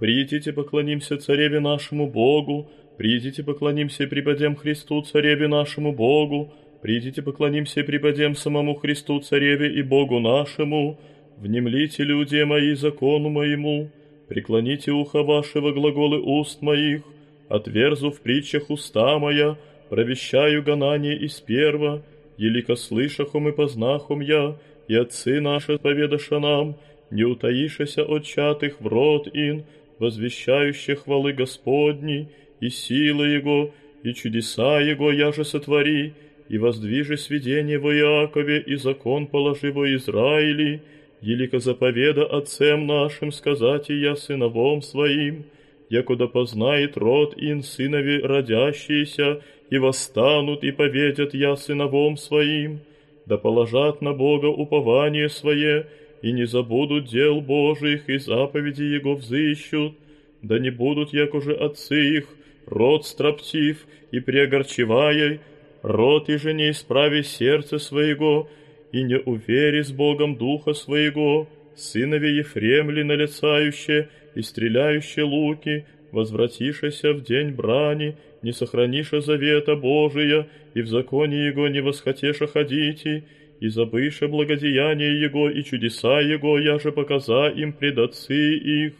Придите, поклонимся цареве нашему Богу, придите, поклонимся и припадем Христу, цареве нашему Богу, придите, поклонимся и припадем самому Христу, цареве и Богу нашему, внемлите, люди мои, закону моему, преклоните ухо вашего глаголы уст моих, отверзу в притчах уста моя, провещаю гонание из перва, елико слышахом и познахом я, и отцы наши поведаша нам, не утаишася от чатых в рот ин, возвещающих хвалы Господни, и силы Его, и чудеса Его я же сотвори, и воздвижи сведение во Иакове, и закон положи во Израиле, елико заповеда отцем нашим сказать и я сыновом своим, якуда познает род ин сынови родящиеся, и восстанут и поведят я сыновом своим, да положат на Бога упование свое, и не забудут дел Божьих, и заповеди Его взыщут, да не будут, як уже отцы их, род строптив и преогорчевая, род и же не исправи сердце своего, и не увери с Богом духа своего, сынове Ефремли налицающие и стреляющие луки, возвратишася в день брани, не сохраниша завета Божия, и в законе Его не восхотеша ходите, и забыша благодеяние Его и чудеса Его, я же показа им пред отцы их.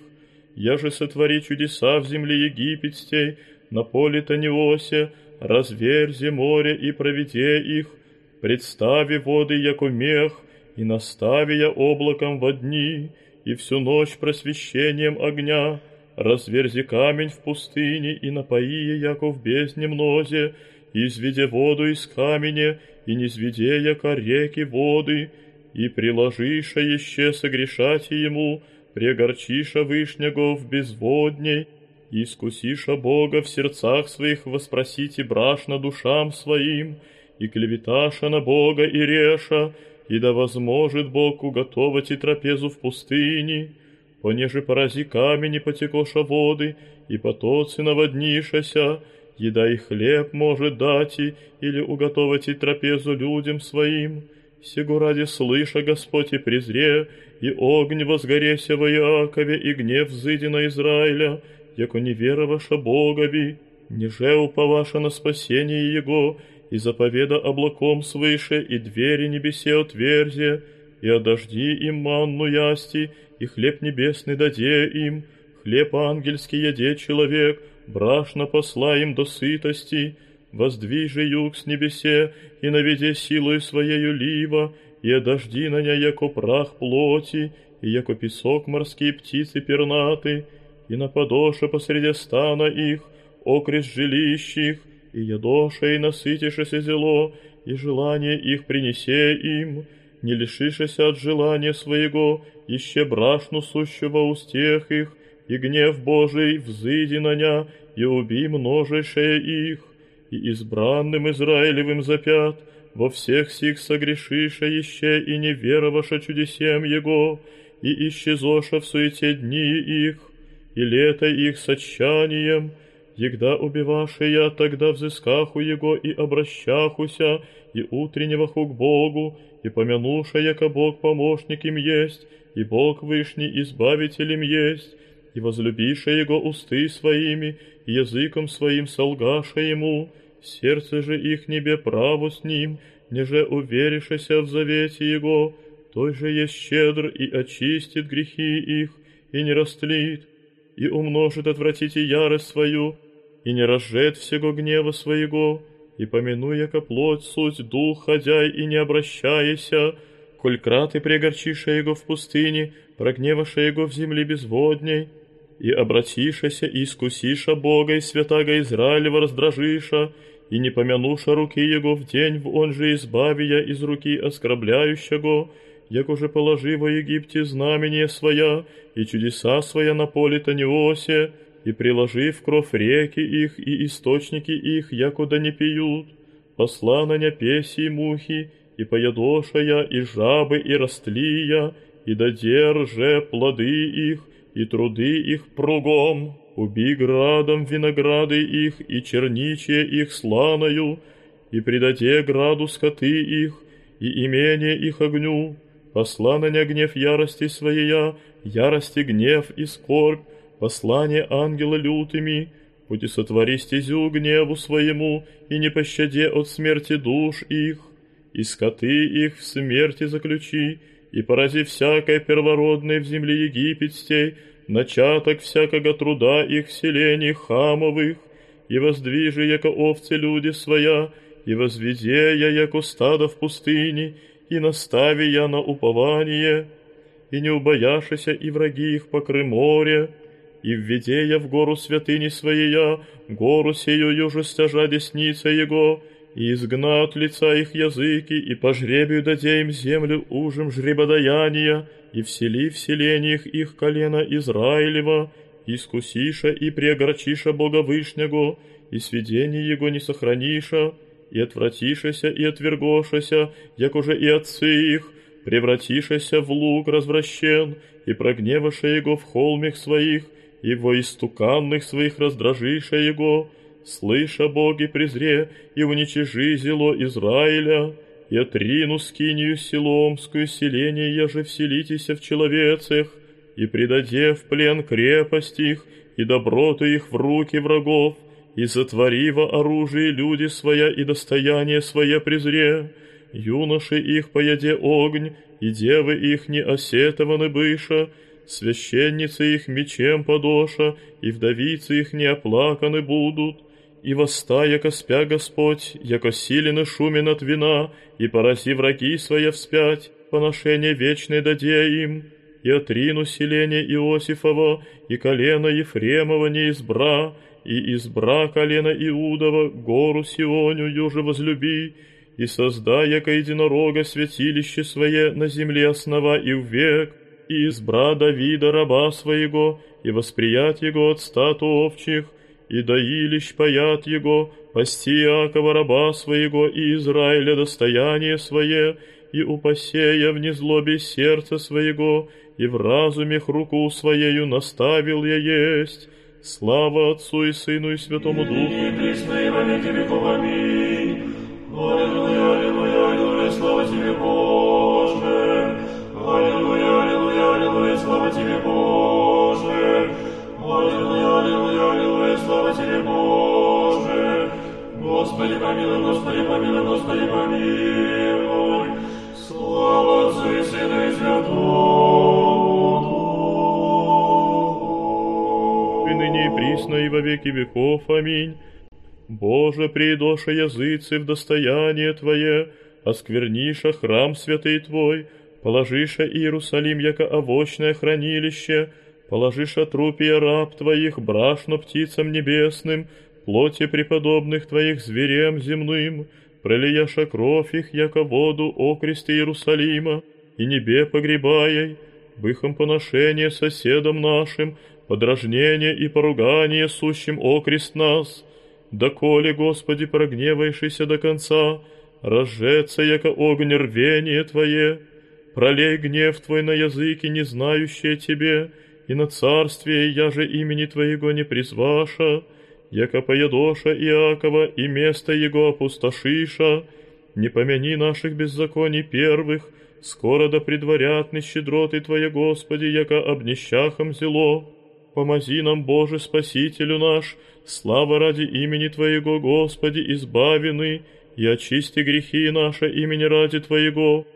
Я же сотвори чудеса в земле египетской, на поле Таниосе, разверзи море и проведе их, представи воды, яко мех, и настави я облаком во дни, и всю ночь просвещением огня, разверзи камень в пустыне и напои, яко в бездне мнозе, изведе воду из каменя, и не зведе яко реки воды, и приложиша еще согрешать ему, прегорчиша вышнего в безводней, и искусиша Бога в сердцах своих воспросите брашно душам своим, и клеветаша на Бога и реша, и да возможет Бог уготовать и трапезу в пустыне, понеже порази камень и потекоша воды, и потоцы наводнишася, еда и хлеб может дать и, или уготовать и трапезу людям своим, сего ради слыша Господь и презре, и огонь возгореся во Иакове, и гнев взыди на Израиля, яко не вероваша Богови, ниже уповаша на спасение Его, и заповеда облаком свыше, и двери небесе отверзе, и одожди им манну ясти, и хлеб небесный даде им, хлеб ангельский яде человек, брашно посла им до сытости, воздвижи юг с небесе, и наведе силою своею лива, и одожди на ня, яко прах плоти, и яко песок морские птицы пернаты, и на подоше посреди стана их, окрест жилищ их, и ядоша и насытишеся зело, и желание их принесе им, не лишишься от желания своего, еще брашну сущего устех их, и гнев Божий взыди на ня, и уби множейшее их, и избранным Израилевым запят, во всех сих согрешиша еще и не вероваша чудесем Его, и исчезоша в суете дни их, и лето их с отчаянием, егда убиваше я тогда взыскаху Его и обращахуся, и утреннего к Богу, и помянуша, яко Бог помощник им есть, и Бог вышний избавителем есть, и возлюбиша Его усты своими, и языком своим солгаша Ему, сердце же их небе право с Ним, неже уверишася в завете Его, той же есть щедр и очистит грехи их, и не растлит, и умножит отвратите ярость свою, и не разжет всего гнева своего, и помянуя ко плоть суть дух, ходяй и не обращайся, коль краты пригорчиша его в пустыне, прогневаша его в земле безводней, и обратишася и искусиша Бога и святаго Израилева раздражиша, и не помянуша руки его в день, в он же избавия из руки оскорбляющего, як уже положи во Египте знамение своя и чудеса своя на поле Таниосе, и приложи в кровь реки их и источники их, якуда не пьют, посла на ня песи и мухи, и поядоша я, и жабы, и растлия, и додерже плоды их, и труды их пругом, уби градом винограды их, и черничие их сланою, и предаде граду скоты их, и имение их огню, посла на ня гнев ярости своя, ярости гнев и скорбь, послание ангела лютыми, пути сотвори стезю гневу своему, и не пощаде от смерти душ их, и скоты их в смерти заключи, и порази всякой первородной в земле египетстей, начаток всякого труда их селений хамовых, и воздвижи, яко овцы люди своя, и возведе я, яко стадо в пустыне, и настави я на упование, и не убояшися, и враги их покры море, и введе я в гору святыни своей, гору сею юже стяжа десница его, и изгнат лица их языки, и по жребию даде им землю ужим жребодаяния, и всели в селениях их колено Израилева, искусиша и преогорчиша Бога Вышнего, и сведение Его не сохраниша, и отвратишася и отвергошася, як уже и отцы их, превратишася в лук развращен, и прогневаша Его в холмих своих, и во истуканных своих раздражиша Его, слыша Боги презре, и уничижи зело Израиля, и отрину скинию силомскую селение, я же вселитеся в человецех, и предаде в плен крепость их, и доброту их в руки врагов, и затвори во оружие люди своя и достояние свое презре, юноши их поеде огонь, и девы их не осетованы быша, священницы их мечем подоша, и вдовицы их не оплаканы будут, и восста, яко спя Господь, яко силен шумен от вина, и порази враги свои вспять, поношение вечное даде им, и отрину селение Иосифова, и колено Ефремова не избра, и избра колено Иудова, гору Сионю юже возлюби, и создай, яко единорога, святилище свое на земле основа и в век, и избра Давида раба своего, и восприять его от стату овчих, и доилищ паят его, пасти Иакова раба своего и Израиля достояние свое, и упасея в незлобе сердца своего, и в разумех руку своею наставил я есть. Слава Отцу и Сыну и Святому Духу. И присно и во. Помилуй, Господи помилуй, Господи помилуй. Слава Отцу и Сыну и Святому присно и во веки веков. Аминь. Боже, придоша языцы в достояние Твое, оскверниша храм святый Твой, положиша Иерусалим, яко овощное хранилище, положиша трупия раб Твоих брашно птицам небесным, плоти преподобных Твоих зверем земным, пролияша кровь их, яко воду окресте Иерусалима, и небе погребаяй, быхом поношение соседам нашим, подражнение и поругание сущим окрест нас, доколе, Господи, прогневаешься до конца, разжеться, яко огонь рвение Твое, пролей гнев Твой на языки, не знающие Тебе, и на царствие я же имени Твоего не призваша, яко поедоша Иакова и место его опустошиша, не помяни наших беззаконий первых, скоро да предварятны щедроты Твои, Господи, яко обнищахом зело. Помози нам, Боже, Спасителю наш, слава ради имени Твоего, Господи, избавины, и очисти грехи наши имени ради Твоего.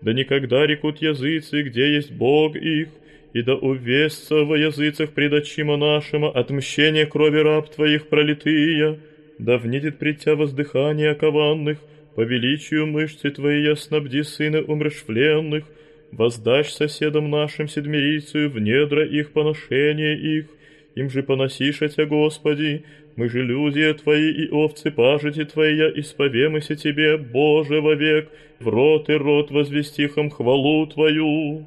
Да никогда рекут языцы, где есть Бог их, и да увесца во языцах пред очима нашима отмщение крови раб Твоих пролитые, да внидит пред воздыхание окованных, по величию мышцы Твоей снабди сына умрешвленных, воздашь соседам нашим седмирицию в недра их поношения их, им же поносишь Тя, Господи, мы же люди Твои и овцы пажити Твоя, исповемыся Тебе, Боже, вовек, в рот и рот возвестихом хвалу Твою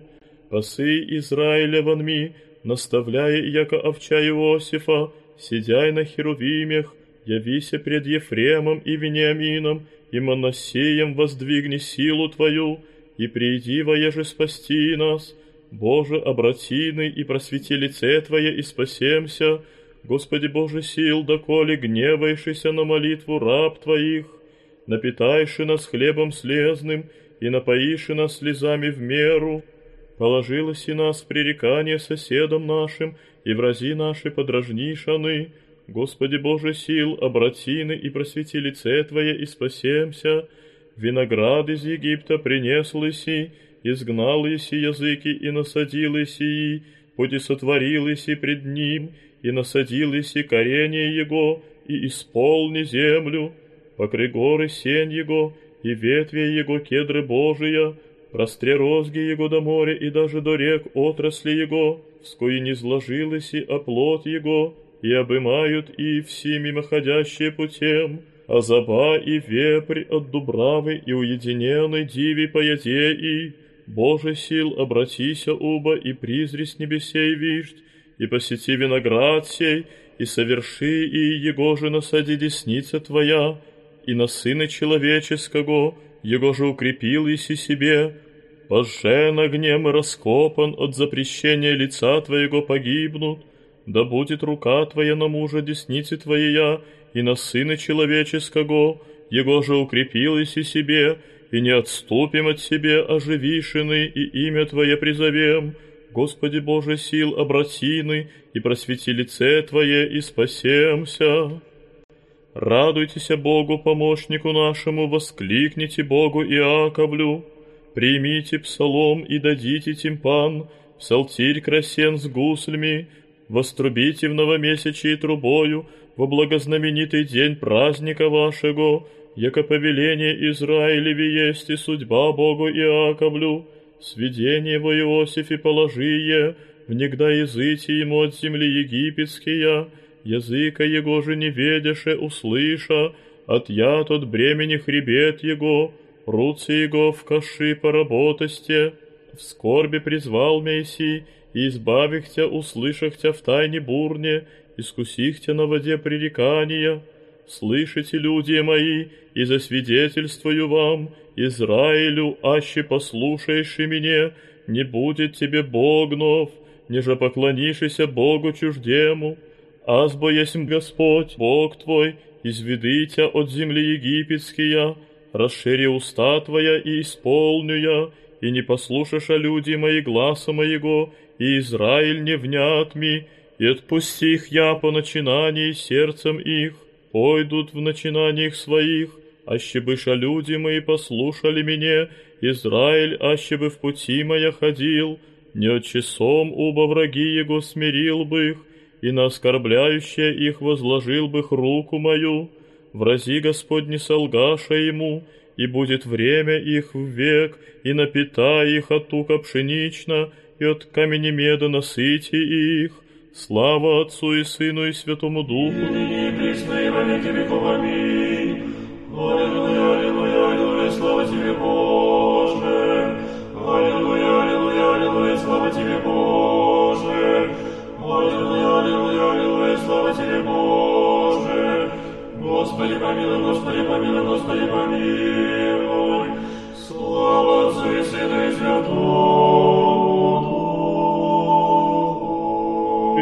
пасы Израиля вонми, наставляя, яко овча Иосифа, сидяй на херувимях, явися пред Ефремом и Вениамином, и Моносеем воздвигни силу Твою, и приди воеже спасти нас. Боже, обратины и просвети лице Твое, и спасемся. Господи Боже сил, доколе гневаешься на молитву раб Твоих, напитайши нас хлебом слезным, и напоиши нас слезами в меру, положилось и нас в пререкание соседам нашим, и врази наши подражнишаны. Господи Боже сил, обратины и просвети лице Твое, и спасемся. Виноград из Египта принес лыси, изгнал иси языки и насадил иси, поди сотворил иси пред ним, и насадил иси коренье его, и исполни землю, покры горы сень его, и ветви его кедры Божия, простре розги его до моря и даже до рек отрасли его, вскоре не сложилось и оплот его, и обымают и все мимоходящие путем, а заба и вепрь от дубравы и уединенной диви пояде и, Боже сил, обратися уба и призри небесей виждь, и посети виноград сей, и соверши и его же насади десница твоя, и на сына человеческого, его же укрепил иси себе, Пожен огнем и раскопан, от запрещения лица твоего погибнут, да будет рука твоя на мужа десницы твоя, и на сына человеческого, его же укрепил иси себе, и не отступим от себе оживишины, и имя Твое призовем. Господи Боже сил, обратины, и просвети лице Твое, и спасемся. Радуйтесь Богу, помощнику нашему, воскликните Богу Иаковлю. Примите псалом и дадите тимпан, псалтирь красен с гуслями, вострубите в новомесячие трубою, во благознаменитый день праздника вашего, яко повеление Израилеви есть и судьба Богу Иаковлю, сведение во Иосифе положие, внегда языти ему от земли египетские, языка его же не ведеше услыша, от яд от бремени хребет его, руцы его в каши поработосте, в скорби призвал Мессий, и избавих тя, услышах тя в тайне бурне, искусих тя на воде пререкания, слышите, люди мои, и засвидетельствую вам, Израилю, аще послушаешь мне, не будет тебе богнов, неже поклонишься Богу чуждему, азбо есть Господь, Бог твой, изведыся от земли египетские, расшири уста твоя и исполню я, и не послушаша люди мои гласа моего, и Израиль не внят ми, и отпусти их я по начинании сердцем их, пойдут в начинаниях своих, аще быша люди мои послушали меня, Израиль, аще бы в пути моя ходил, не от часом уба враги его смирил бы их, и на оскорбляющее их возложил бы руку мою, врази Господь солгаша ему, и будет время их в век, и напитай их от тука пшенично, и от камени меда насыти их, Слава Отцу и Сыну и Святому Духу. И присно и во веки веков. Аминь. Аллилуйя, аллилуйя, аллилуйя, слава Тебе, Боже. Аллилуйя, аллилуйя, аллилуйя, слава Тебе, Боже. Аллилуйя, аллилуйя, аллилуйя, слава Тебе, Боже. Господи помилуй, Господи помилуй, Господи помилуй. Слава Отцу и Сыну и Святому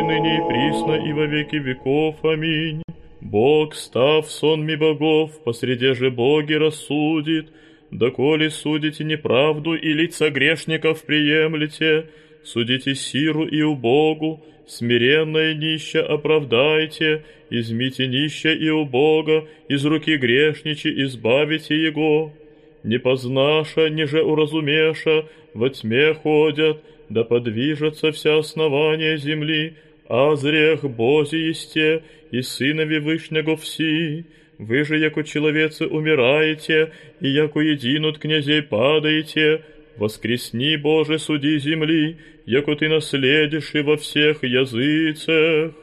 ныне и присно, и во веки веков. Аминь. Бог, став сонми богов, посреди же боги рассудит, доколе судите неправду и лица грешников приемлете, судите сиру и убогу, смиренное нище оправдайте, измите нище и убога, из руки грешничи избавите его. Не познаша, ниже уразумеша, во тьме ходят, да подвижется вся основание земли, а зрех Бозі єсте, и Сынове Вышнего все, вы же, яко человецы, умираете, и яко единут князей падаете, воскресни, Боже, суди земли, яко ты наследишь и во всех языцах.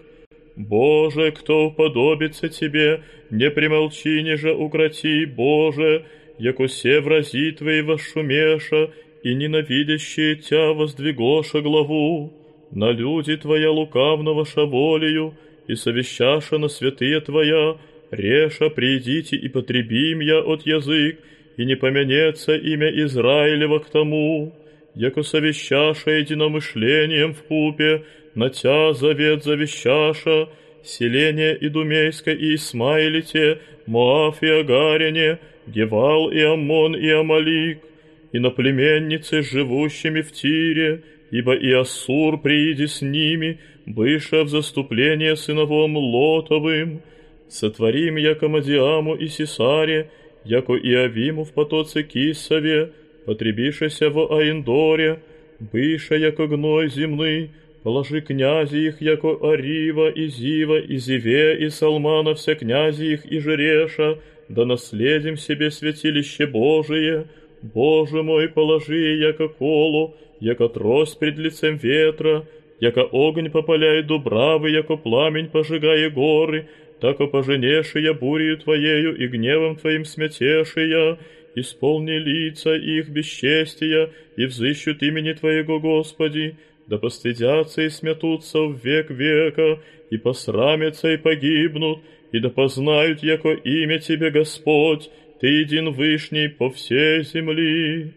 Боже, кто уподобится Тебе, не примолчи, не же укроти, Боже, яко се врази Твои вошумеша, и ненавидящие Тя воздвигоша главу на люди Твоя лукавного шаволию, и совещаша на святые Твоя, реша придите и потребим я от язык, и не помянется имя Израилева к тому, яко совещаша единомышлением в купе, на Тя завет завещаша, селение Идумейска и Исмаилите, Моав и Агарине, Гевал и Амон и Амалик, и на племенницы, живущими в Тире, ибо и Ассур прииди с ними, быша в заступление сыновом Лотовым. Сотворим, Мадиаму и Сесаре, яко и Авиму в потоце Кисове, потребишеся в Аиндоре, быша, яко гной земный, положи князи их, яко Арива, и Зива, и Зиве, и Салмана, все князи их, и Жереша, да наследим себе святилище Божие, Боже мой, положи, яко колу, яко трость пред лицем ветра, яко огонь попаляет дубравы, яко пламень пожигая горы, тако поженешия бурею Твоею и гневом Твоим смятешия, исполни лица их бесчестия и взыщут имени Твоего, Господи, да постыдятся и смятутся в век века, и посрамятся и погибнут, и да познают, яко имя Тебе, Господь, Ты един вышний по всей земли.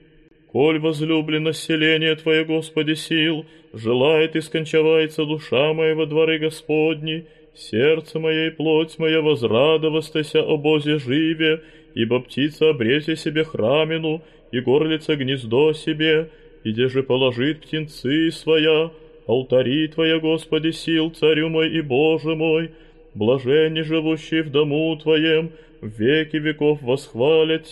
Коль возлюблен население Твое, Господи, сил, желает и скончавается душа моя во дворы Господни, сердце мое и плоть моя возрадовастася о Бозе живе, ибо птица обрете себе храмину, и горлица гнездо себе, и где же положит птенцы своя, алтари Твоя, Господи, сил, Царю мой и Боже мой, блаженни живущий в дому Твоем, в веки веков восхвалят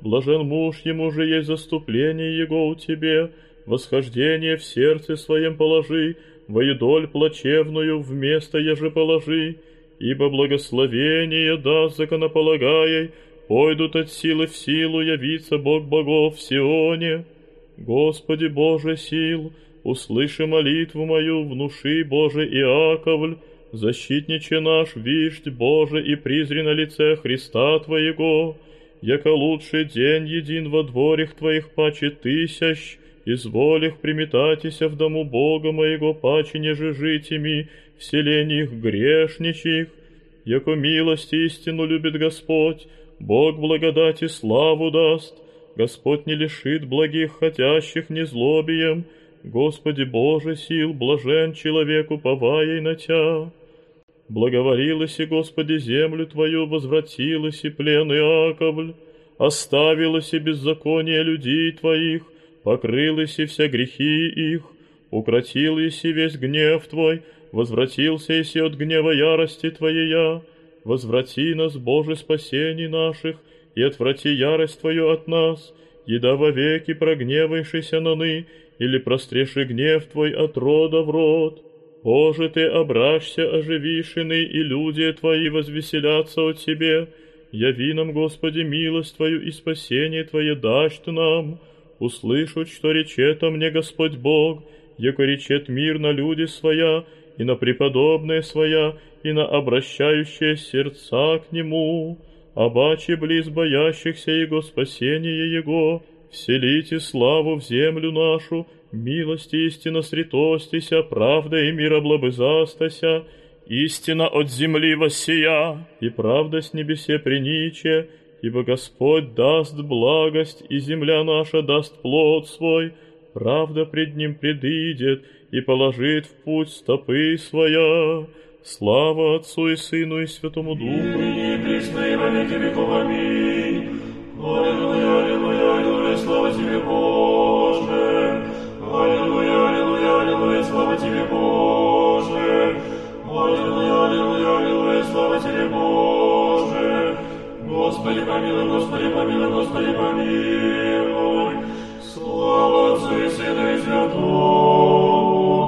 блажен муж ему же есть заступление его у Тебе, восхождение в сердце своем положи, воедоль плачевную вместо еже положи, ибо благословение даст законополагай, пойдут от силы в силу явиться Бог богов в Сионе. Господи Боже сил, услыши молитву мою, внуши Боже Иаковль, защитниче наш, виждь Боже, и призри на лице Христа Твоего, яко лучший день един во дворях Твоих паче тысяч, изволих приметатися в дому Бога моего паче неже житими, в селениях грешничих, яко милость истину любит Господь, Бог благодати славу даст, Господь не лишит благих хотящих незлобием, Господи Боже сил, блажен человеку, поваяй на Тя. Благоволилась и Господи землю Твою, возвратилась и плен Иаковль, оставилась и беззаконие людей Твоих, покрылась и вся грехи их, укротилась и весь гнев Твой, возвратился и от гнева ярости Твоей возврати нас, Боже, спасений наших, и отврати ярость Твою от нас, еда вовеки прогневайшийся ны, или простреши гнев Твой от рода в род. Боже, Ты обращся оживишины, и люди Твои возвеселятся от Тебе. Яви нам, Господи, милость Твою и спасение Твое дашь Ты нам. Услышать, что речет о мне Господь Бог, яко речет мир на люди своя, и на преподобные своя, и на обращающие сердца к Нему, обаче близ боящихся Его спасения Его, вселите славу в землю нашу, милости истина сретостися, правда и мир облобызастася, истина от земли воссия, и правда с небесе приниче, ибо Господь даст благость, и земля наша даст плод свой, правда пред Ним предыдет, и положит в путь стопы своя. Слава Отцу и Сыну и Святому Духу. И присно и во веки веков. Аминь. Аллилуйя, аллилуйя, аллилуйя, слава Тебе, Боже. Аллилуйя, аллилуйя, аллилуйя, слава Тебе, Боже. Аллилуйя, аллилуйя, аллилуйя, слава Тебе. Господи, помилуй, Господи, помилуй, Господи, помилуй. Слава Отцу и Сыну и Святому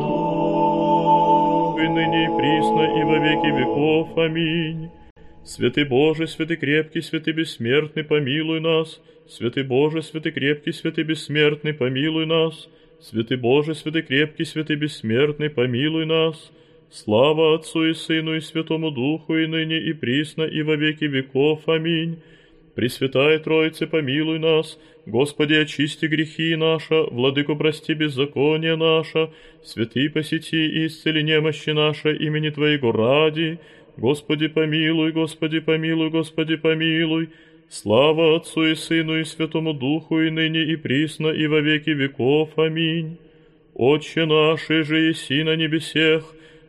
Духу. И ныне и присно и во веки веков. Аминь. Святый Боже, святый крепкий, святый бессмертный, помилуй нас. Святый Боже, святый крепкий, святый бессмертный, помилуй нас. Святый Боже, святый крепкий, святый бессмертный, помилуй нас. Слава Отцу и Сыну и Святому Духу, и ныне и присно, и во веки веков. Аминь. Пресвятая Троице, помилуй нас. Господи, очисти грехи наши, Владыку, прости беззаконие наше, Святый посети и исцели немощи наши имени Твоего ради. Господи, помилуй, Господи, помилуй, Господи, помилуй. Слава Отцу и Сыну и Святому Духу, и ныне и присно, и во веки веков. Аминь. Отче наш, и еси на небесех,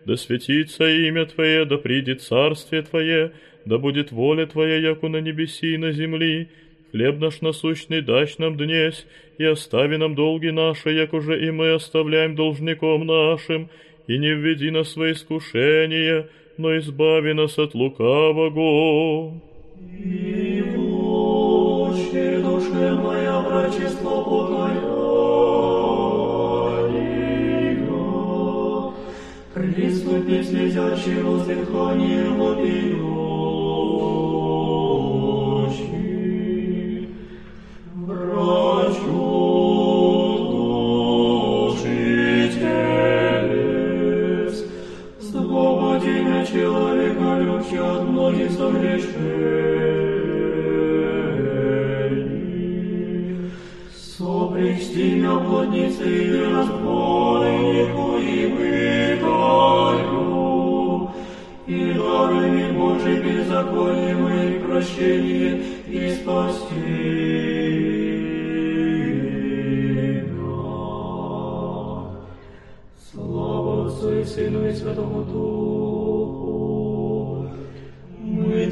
да светится имя Твое, да придет царствие Твое, да будет воля Твоя, яку на небеси и на земли. Хлеб наш насущный дашь нам днесь, и остави нам долги наши, як уже и мы оставляем должником нашим, и не введи нас в свои искушения, но избави нас от лукавого. И лучше душе моя врачество покаяние, приступи слезящий воздыхание вопиющий. Врачу души телес, Свободи меня человека любче от многих согрешений. Сопричти меня блуднице и разбойнику и мытарю, и даруй мне, Боже, беззаконие моих прощение и спасти. Слава Отцу и Сыну и Святому Духу. Мы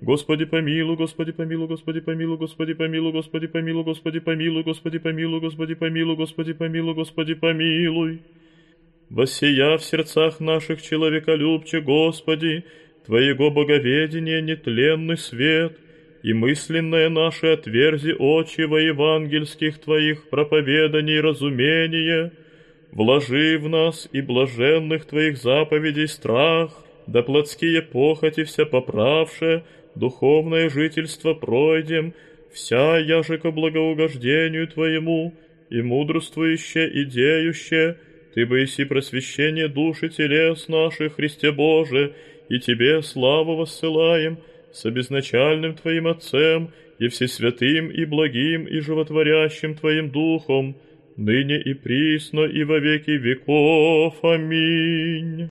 Господи помилуй, Господи помилуй, Господи помилуй, Господи помилуй, Господи помилуй, Господи помилуй, Господи помилуй, Господи помилуй, Господи помилуй, Господи помилуй. Воссия в сердцах наших человеколюбче, Господи, Твоего боговедения нетленный свет, и мысленное наше отверзи очи во евангельских Твоих проповеданий разумения, вложи в нас и блаженных Твоих заповедей страх, да плотские похоти вся поправше, духовное жительство пройдем, вся яже ко благоугождению Твоему, и мудрствующе и деюще, Ты бы иси просвещение души телес наших, Христе Боже, и Тебе славу воссылаем, с обезначальным Твоим Отцем, и всесвятым, и благим, и животворящим Твоим Духом, ныне и присно, и во веки веков. Аминь.